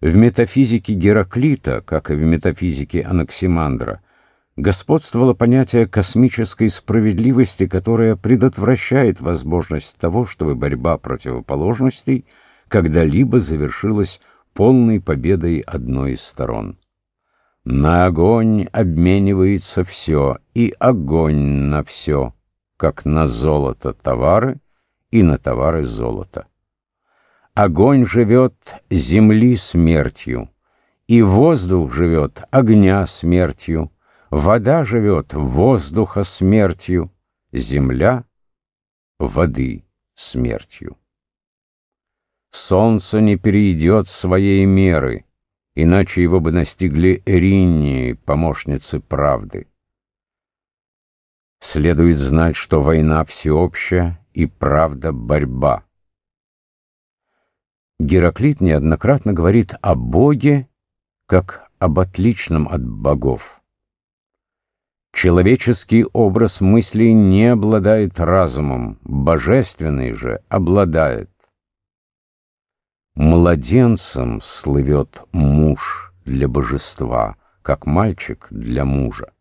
В метафизике Гераклита, как и в метафизике Анаксимандра, господствовало понятие космической справедливости, которое предотвращает возможность того, чтобы борьба противоположностей когда-либо завершилась полной победой одной из сторон. На огонь обменивается все, и огонь на все, как на золото товары и на товары золото. Огонь живет земли смертью, и воздух живет огня смертью, вода живет воздуха смертью, земля воды смертью. Солнце не перейдет своей меры, иначе его бы настигли Эринии, помощницы правды. Следует знать, что война всеобщая и правда борьба. Гераклит неоднократно говорит о Боге как об отличном от богов. Человеческий образ мыслей не обладает разумом, божественный же обладает. Младенцем слывет муж для божества, как мальчик для мужа.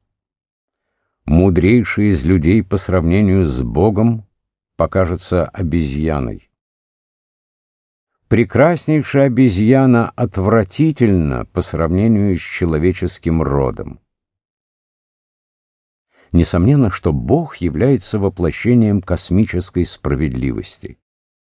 Мудрейший из людей по сравнению с Богом покажется обезьяной. Прекраснейшая обезьяна отвратительна по сравнению с человеческим родом. Несомненно, что Бог является воплощением космической справедливости.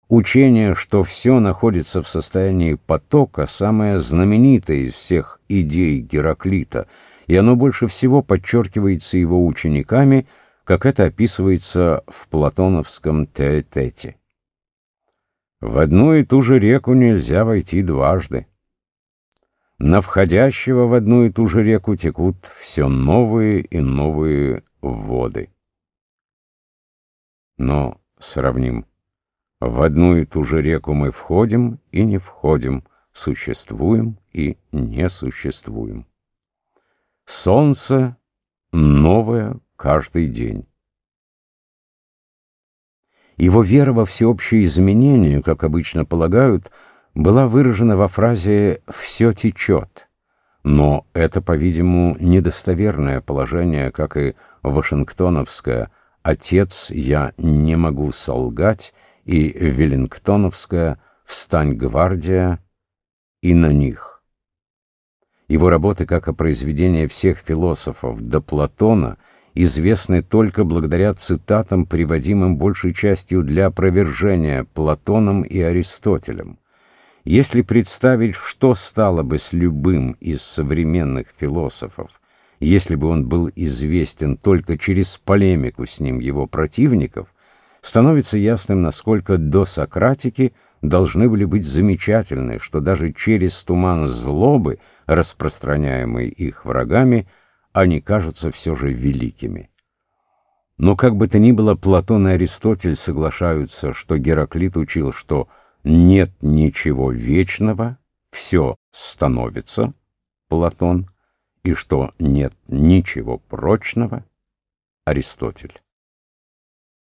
Учение, что все находится в состоянии потока, самое знаменитое из всех идей Гераклита, и оно больше всего подчеркивается его учениками, как это описывается в платоновском Теотете. В одну и ту же реку нельзя войти дважды. На входящего в одну и ту же реку текут все новые и новые воды. Но сравним. В одну и ту же реку мы входим и не входим, существуем и не существуем. Солнце новое каждый день. Его вера во всеобщее изменение, как обычно полагают, была выражена во фразе «все течет». Но это, по-видимому, недостоверное положение, как и Вашингтоновское «Отец, я не могу солгать» и Веллингтоновская «Встань, гвардия» и на них. Его работы, как и произведения всех философов до Платона, известны только благодаря цитатам, приводимым большей частью для опровержения Платоном и Аристотелем. Если представить, что стало бы с любым из современных философов, если бы он был известен только через полемику с ним его противников, становится ясным, насколько до Сократики должны были быть замечательны, что даже через туман злобы, распространяемый их врагами, они кажутся все же великими. Но как бы то ни было, Платон и Аристотель соглашаются, что Гераклит учил, что нет ничего вечного, все становится, Платон, и что нет ничего прочного, Аристотель.